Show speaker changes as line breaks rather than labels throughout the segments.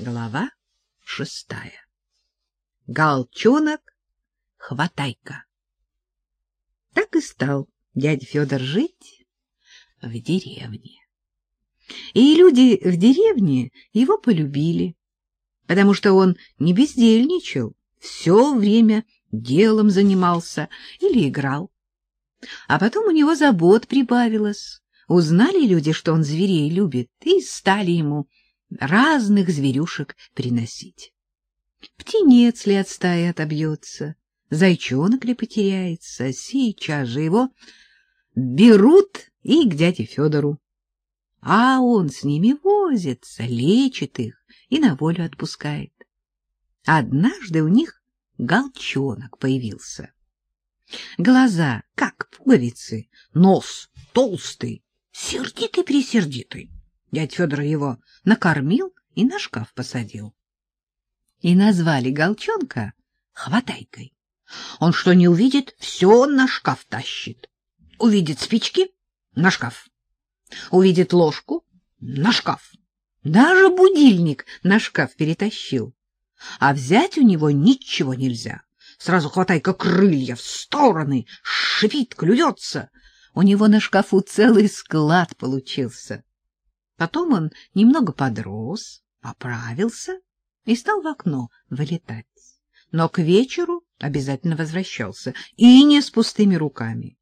Глава шестая. Галчонок, хватайка. Так и стал дядя Федор жить в деревне. И люди в деревне его полюбили, потому что он не бездельничал, все время делом занимался или играл. А потом у него забот прибавилось. Узнали люди, что он зверей любит, и стали ему разных зверюшек приносить. Птенец ли от стаи отобьется, зайчонок ли потеряется, сейчас же его берут и к дяде Федору. А он с ними возится, лечит их и на волю отпускает. Однажды у них галчонок появился. Глаза, как пуговицы, нос толстый, сердитый-пресердитый. Дядь Федор его накормил и на шкаф посадил. И назвали Галчонка хватайкой. Он что не увидит, все на шкаф тащит. Увидит спички — на шкаф. Увидит ложку — на шкаф. Даже будильник на шкаф перетащил. А взять у него ничего нельзя. Сразу хватайка крылья в стороны, шипит, клюется. У него на шкафу целый склад получился. Потом он немного подрос, поправился и стал в окно вылетать. Но к вечеру обязательно возвращался, и не с пустыми руками.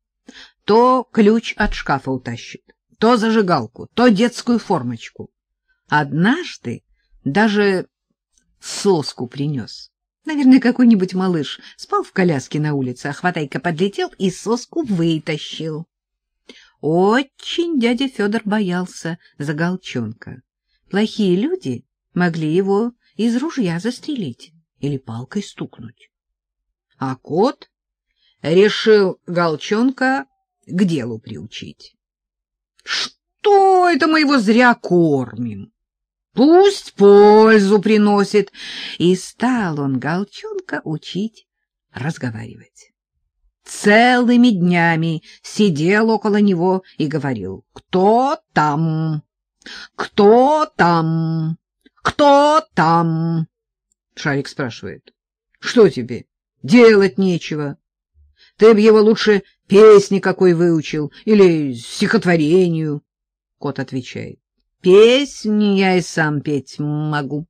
То ключ от шкафа утащит, то зажигалку, то детскую формочку. Однажды даже соску принес. Наверное, какой-нибудь малыш спал в коляске на улице, а хватайка подлетел и соску вытащил. Очень дядя Федор боялся за Галчонка. Плохие люди могли его из ружья застрелить или палкой стукнуть. А кот решил Галчонка к делу приучить. Что это мы его зря кормим? Пусть пользу приносит. И стал он Галчонка учить разговаривать целыми днями сидел около него и говорил «Кто там? Кто там? Кто там?» Шарик спрашивает «Что тебе? Делать нечего. Ты б его лучше песни какой выучил или стихотворению». Кот отвечает «Песни я и сам петь могу,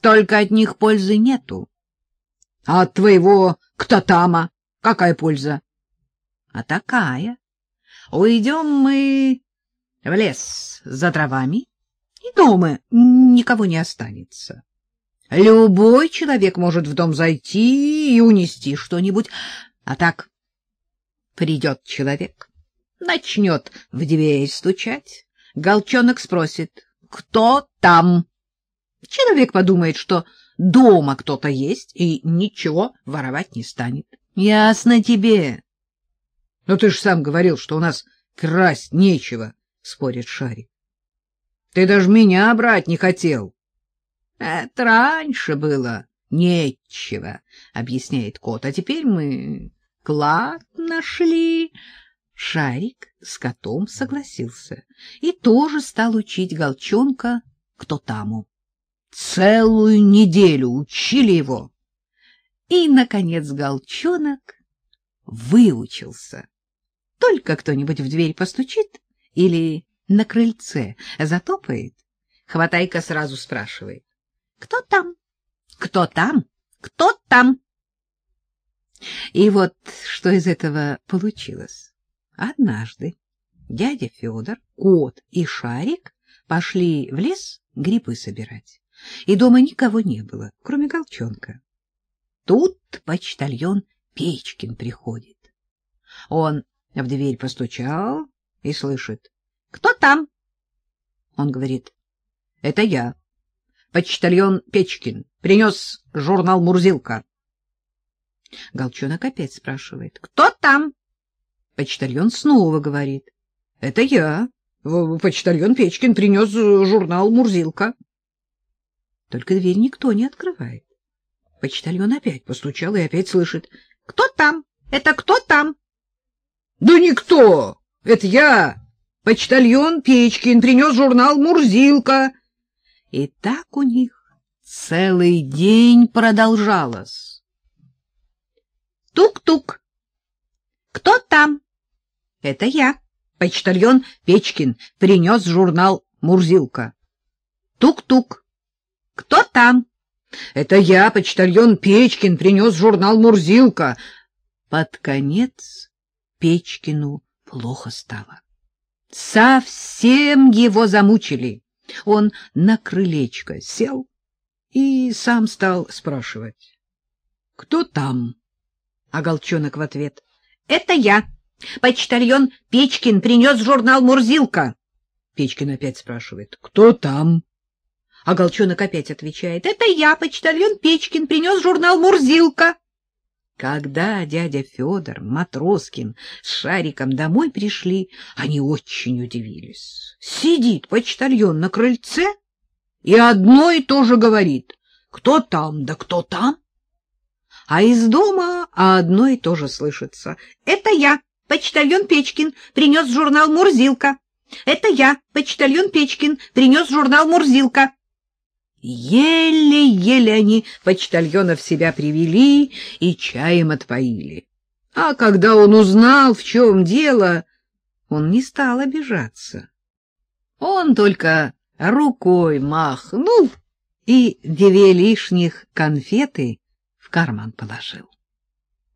только от них пользы нету. А от твоего кто-тама Какая польза? А такая. Уйдем мы в лес за дровами, и дома никого не останется. Любой человек может в дом зайти и унести что-нибудь, а так придет человек, начнет в дверь стучать, Голчонок спросит, кто там? Человек подумает, что дома кто-то есть и ничего воровать не станет. — Ясно тебе. — Но ты же сам говорил, что у нас красть нечего, — спорит Шарик. — Ты даже меня брать не хотел. — Это раньше было нечего, — объясняет кот, — а теперь мы клад нашли. Шарик с котом согласился и тоже стал учить Голчонка кто таму. Целую неделю учили его. И, наконец, Галчонок выучился. Только кто-нибудь в дверь постучит или на крыльце затопает, Хватайка сразу спрашивает. — Кто там? Кто там? Кто там? И вот что из этого получилось. Однажды дядя Федор, кот и Шарик пошли в лес грибы собирать, и дома никого не было, кроме Голчонка. Тут почтальон Печкин приходит. Он в дверь постучал и слышит. — Кто там? Он говорит. — Это я. Почтальон Печкин. Принес журнал «Мурзилка». Голчонок опять спрашивает. — Кто там? Почтальон снова говорит. — Это я. Почтальон Печкин принес журнал «Мурзилка». Только дверь никто не открывает. Почтальон опять постучал и опять слышит. — Кто там? Это кто там? — Да никто! Это я! Почтальон Печкин принес журнал «Мурзилка». И так у них целый день продолжалось. Тук-тук. Кто там? Это я, почтальон Печкин, принес журнал Мурзилка. Тук-тук. Кто там? Это я, почтальон Печкин, принес журнал Мурзилка. Под конец Печкину плохо стало. Совсем его замучили. Он на крылечко сел и сам стал спрашивать. — Кто там? А Голчонок в ответ. — Это я. Почтальон Печкин принес журнал «Мурзилка». Печкин опять спрашивает. — Кто там? А Голчонок опять отвечает. — Это я, почтальон Печкин, принес журнал «Мурзилка». Когда дядя Федор, Матроскин с Шариком домой пришли, они очень удивились. Сидит почтальон на крыльце и одно и то же говорит. Кто там, да кто там? А из дома одно и то же слышится. Это я, почтальон Печкин, принес журнал «Мурзилка». Это я, почтальон Печкин, принес журнал «Мурзилка». Еле-еле они почтальона в себя привели и чаем отпоили. А когда он узнал, в чем дело, он не стал обижаться. Он только рукой махнул и две лишних конфеты в карман положил.